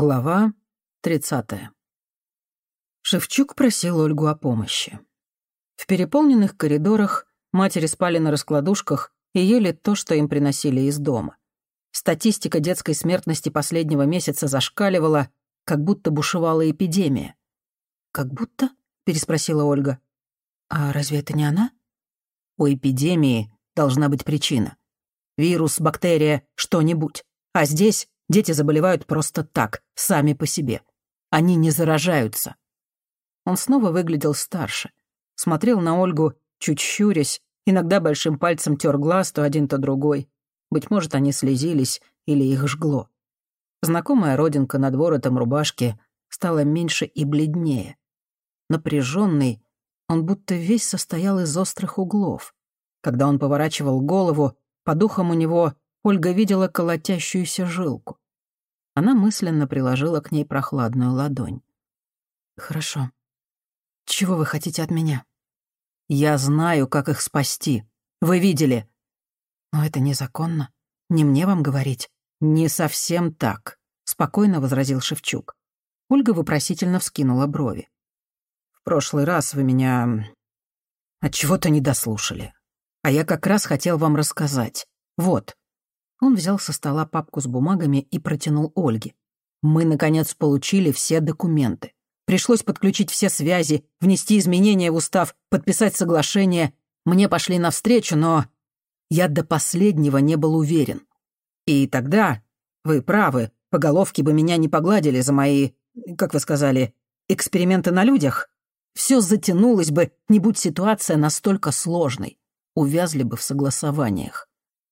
Глава 30. Шевчук просил Ольгу о помощи. В переполненных коридорах матери спали на раскладушках и ели то, что им приносили из дома. Статистика детской смертности последнего месяца зашкаливала, как будто бушевала эпидемия. «Как будто?» — переспросила Ольга. «А разве это не она?» «У эпидемии должна быть причина. Вирус, бактерия, что-нибудь. А здесь Дети заболевают просто так, сами по себе. Они не заражаются. Он снова выглядел старше. Смотрел на Ольгу, чуть щурясь, иногда большим пальцем тер глаз то один, то другой. Быть может, они слезились или их жгло. Знакомая родинка над воротом рубашки стала меньше и бледнее. Напряженный, он будто весь состоял из острых углов. Когда он поворачивал голову, по духам у него Ольга видела колотящуюся жилку. Она мысленно приложила к ней прохладную ладонь. «Хорошо. Чего вы хотите от меня?» «Я знаю, как их спасти. Вы видели?» «Но это незаконно. Не мне вам говорить». «Не совсем так», — спокойно возразил Шевчук. Ольга вопросительно вскинула брови. «В прошлый раз вы меня... от чего-то не дослушали. А я как раз хотел вам рассказать. Вот, он взял со стола папку с бумагами и протянул Ольге. «Мы, наконец, получили все документы. Пришлось подключить все связи, внести изменения в устав, подписать соглашение. Мне пошли навстречу, но я до последнего не был уверен. И тогда, вы правы, по головке бы меня не погладили за мои, как вы сказали, эксперименты на людях. Все затянулось бы, не будь ситуация настолько сложной. Увязли бы в согласованиях.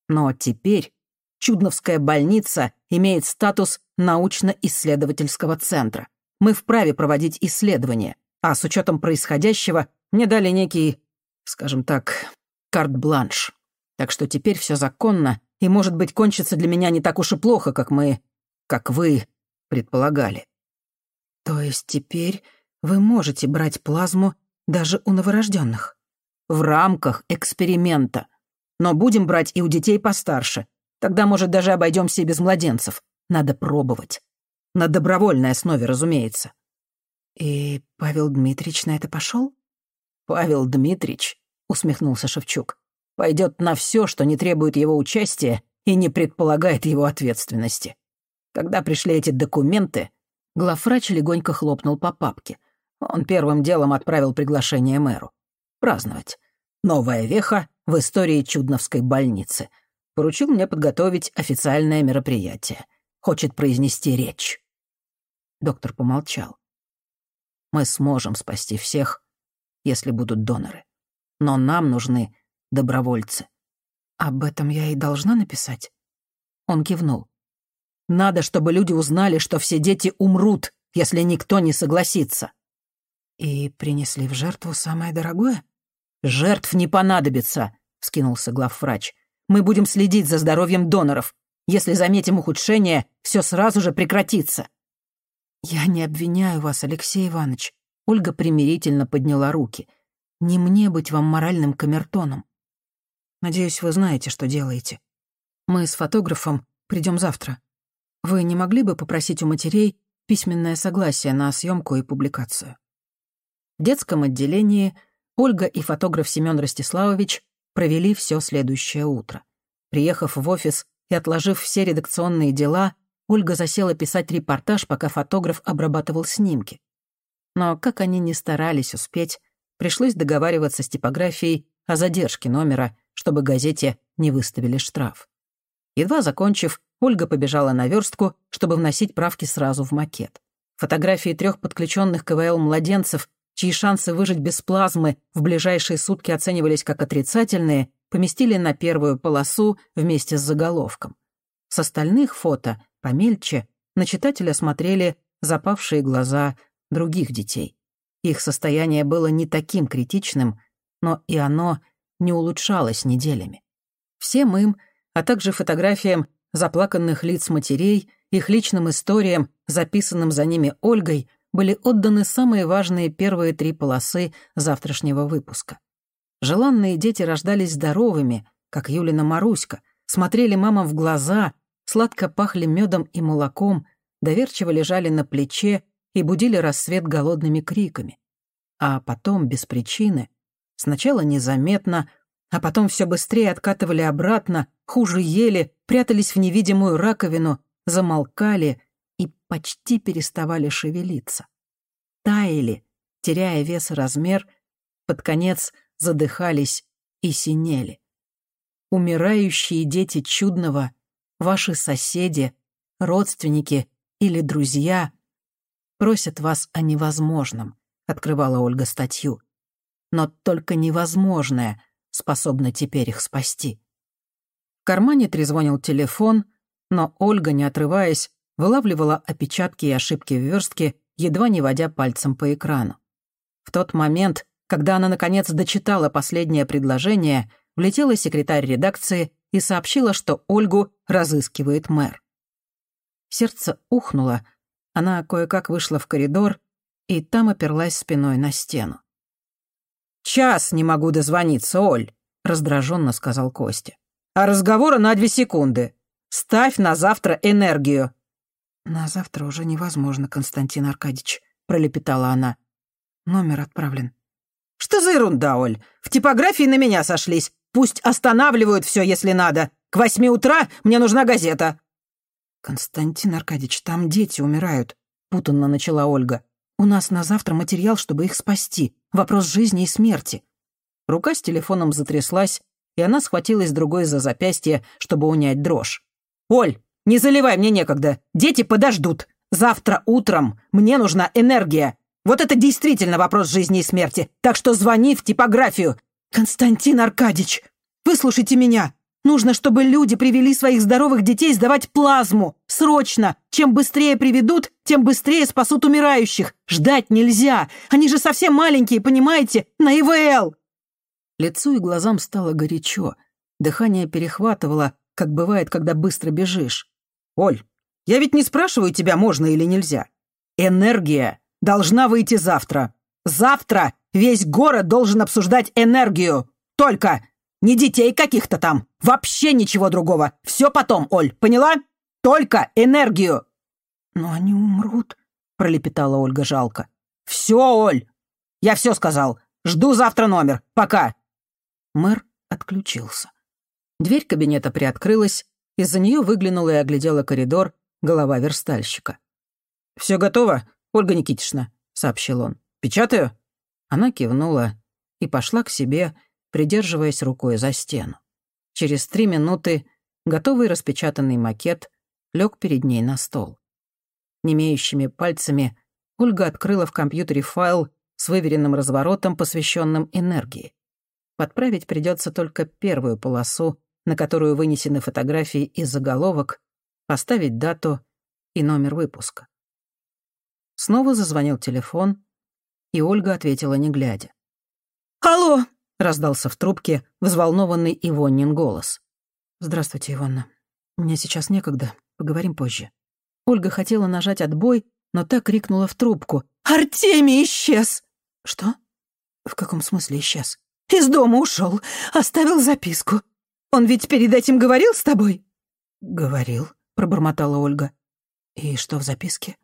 Но теперь Чудновская больница имеет статус научно-исследовательского центра. Мы вправе проводить исследования, а с учетом происходящего мне дали некий, скажем так, карт-бланш. Так что теперь все законно и, может быть, кончится для меня не так уж и плохо, как мы, как вы предполагали. То есть теперь вы можете брать плазму даже у новорожденных? В рамках эксперимента. Но будем брать и у детей постарше, Тогда, может, даже обойдемся и без младенцев. Надо пробовать. На добровольной основе, разумеется. И Павел Дмитриевич на это пошел? Павел Дмитриевич, усмехнулся Шевчук, пойдет на все, что не требует его участия и не предполагает его ответственности. Когда пришли эти документы, главврач легонько хлопнул по папке. Он первым делом отправил приглашение мэру. Праздновать. Новая веха в истории Чудновской больницы — поручил мне подготовить официальное мероприятие. Хочет произнести речь. Доктор помолчал. Мы сможем спасти всех, если будут доноры. Но нам нужны добровольцы. Об этом я и должна написать? Он кивнул. Надо, чтобы люди узнали, что все дети умрут, если никто не согласится. И принесли в жертву самое дорогое? Жертв не понадобится, вскинулся главврач. Мы будем следить за здоровьем доноров. Если заметим ухудшение, все сразу же прекратится». «Я не обвиняю вас, Алексей Иванович», — Ольга примирительно подняла руки. «Не мне быть вам моральным камертоном. Надеюсь, вы знаете, что делаете. Мы с фотографом придем завтра. Вы не могли бы попросить у матерей письменное согласие на съемку и публикацию?» В детском отделении Ольга и фотограф Семен Ростиславович провели все следующее утро. Приехав в офис и отложив все редакционные дела, Ольга засела писать репортаж, пока фотограф обрабатывал снимки. Но как они ни старались успеть, пришлось договариваться с типографией о задержке номера, чтобы газете не выставили штраф. Едва закончив, Ольга побежала на верстку, чтобы вносить правки сразу в макет. Фотографии трех подключенных КВЛ младенцев чьи шансы выжить без плазмы в ближайшие сутки оценивались как отрицательные, поместили на первую полосу вместе с заголовком. С остальных фото, помельче, на читателя смотрели запавшие глаза других детей. Их состояние было не таким критичным, но и оно не улучшалось неделями. Всем им, а также фотографиям заплаканных лиц матерей, их личным историям, записанным за ними Ольгой, были отданы самые важные первые три полосы завтрашнего выпуска. Желанные дети рождались здоровыми, как Юлина Маруська, смотрели мамам в глаза, сладко пахли медом и молоком, доверчиво лежали на плече и будили рассвет голодными криками. А потом, без причины, сначала незаметно, а потом все быстрее откатывали обратно, хуже ели, прятались в невидимую раковину, замолкали почти переставали шевелиться. Таяли, теряя вес и размер, под конец задыхались и синели. Умирающие дети чудного, ваши соседи, родственники или друзья просят вас о невозможном, открывала Ольга статью. Но только невозможное способно теперь их спасти. В кармане трезвонил телефон, но Ольга, не отрываясь, вылавливала опечатки и ошибки в верстке, едва не водя пальцем по экрану. В тот момент, когда она, наконец, дочитала последнее предложение, влетела секретарь редакции и сообщила, что Ольгу разыскивает мэр. Сердце ухнуло, она кое-как вышла в коридор и там оперлась спиной на стену. «Час не могу дозвониться, Оль», — раздраженно сказал Костя. «А разговора на две секунды. Ставь на завтра энергию». «На завтра уже невозможно, Константин Аркадьевич», — пролепетала она. «Номер отправлен». «Что за ерунда, Оль? В типографии на меня сошлись. Пусть останавливают все, если надо. К восьми утра мне нужна газета». «Константин Аркадьевич, там дети умирают», — путанно начала Ольга. «У нас на завтра материал, чтобы их спасти. Вопрос жизни и смерти». Рука с телефоном затряслась, и она схватилась другой за запястье, чтобы унять дрожь. «Оль, не заливай, мне некогда. Дети подождут. Завтра утром мне нужна энергия. Вот это действительно вопрос жизни и смерти. Так что звони в типографию. Константин Аркадьевич, выслушайте меня. Нужно, чтобы люди привели своих здоровых детей сдавать плазму. Срочно. Чем быстрее приведут, тем быстрее спасут умирающих. Ждать нельзя. Они же совсем маленькие, понимаете? На ИВЛ. Лицу и глазам стало горячо. Дыхание перехватывало, как бывает, когда быстро бежишь. «Оль, я ведь не спрашиваю тебя, можно или нельзя. Энергия должна выйти завтра. Завтра весь город должен обсуждать энергию. Только не детей каких-то там. Вообще ничего другого. Все потом, Оль, поняла? Только энергию!» «Но они умрут», — пролепетала Ольга жалко. «Все, Оль! Я все сказал. Жду завтра номер. Пока!» Мэр отключился. Дверь кабинета приоткрылась, из-за нее выглянула и оглядела коридор голова верстальщика. «Все готово, Ольга Никитична», — сообщил он. «Печатаю?» Она кивнула и пошла к себе, придерживаясь рукой за стену. Через три минуты готовый распечатанный макет лег перед ней на стол. Немеющими пальцами Ольга открыла в компьютере файл с выверенным разворотом, посвященным энергии. Подправить придется только первую полосу, на которую вынесены фотографии и заголовок, поставить дату и номер выпуска. Снова зазвонил телефон, и Ольга ответила, не глядя. «Алло!» — раздался в трубке взволнованный Ивоннин голос. «Здравствуйте, Ивонна. Мне сейчас некогда. Поговорим позже». Ольга хотела нажать отбой, но так крикнула в трубку. «Артемий исчез!» «Что? В каком смысле исчез?» «Из дома ушел, оставил записку. Он ведь перед этим говорил с тобой?» «Говорил», — пробормотала Ольга. «И что в записке?»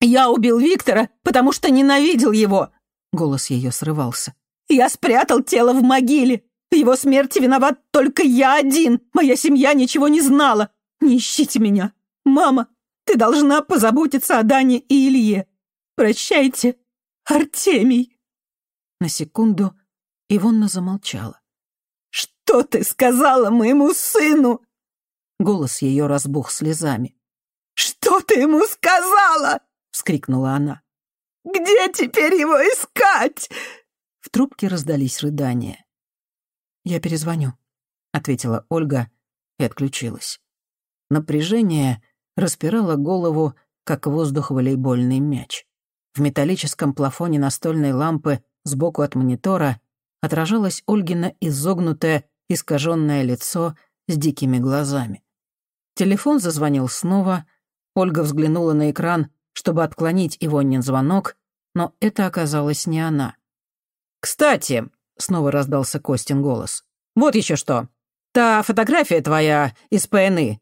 «Я убил Виктора, потому что ненавидел его!» Голос ее срывался. Я спрятал тело в могиле. В его смерти виноват только я один. Моя семья ничего не знала. Не ищите меня. Мама, ты должна позаботиться о Дане и Илье. Прощайте, Артемий». На секунду Ивонна замолчала. «Что ты сказала моему сыну?» Голос ее разбух слезами. «Что ты ему сказала?» — вскрикнула она. «Где теперь его искать? В трубке раздались рыдания. «Я перезвоню», — ответила Ольга и отключилась. Напряжение распирало голову, как воздух волейбольный мяч. В металлическом плафоне настольной лампы сбоку от монитора отражалось Ольгина изогнутое, искаженное лицо с дикими глазами. Телефон зазвонил снова. Ольга взглянула на экран, чтобы отклонить Ивоннин звонок, но это оказалось не она. «Кстати», — снова раздался Костин голос, «вот еще что. Та фотография твоя из ПНИ.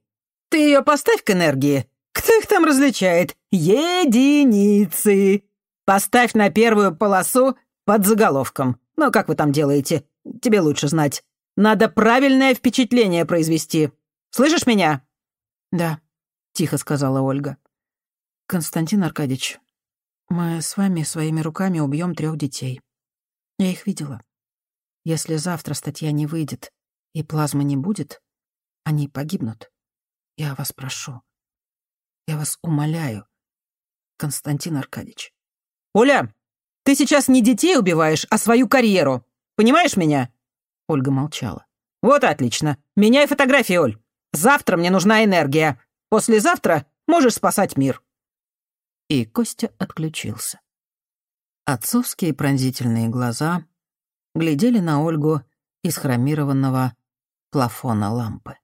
Ты ее поставь к энергии. Кто их там различает? Единицы. Поставь на первую полосу под заголовком. Ну, как вы там делаете? Тебе лучше знать. Надо правильное впечатление произвести. Слышишь меня?» «Да», — тихо сказала Ольга. «Константин Аркадьевич, мы с вами своими руками убьем трех детей. Я их видела. Если завтра статья не выйдет и плазмы не будет, они погибнут. Я вас прошу. Я вас умоляю, Константин Аркадьевич. «Оля, ты сейчас не детей убиваешь, а свою карьеру. Понимаешь меня?» Ольга молчала. «Вот отлично. Меняй фотографии, Оль. Завтра мне нужна энергия. Послезавтра можешь спасать мир». И Костя отключился. Отцовские пронзительные глаза глядели на Ольгу из хромированного плафона лампы.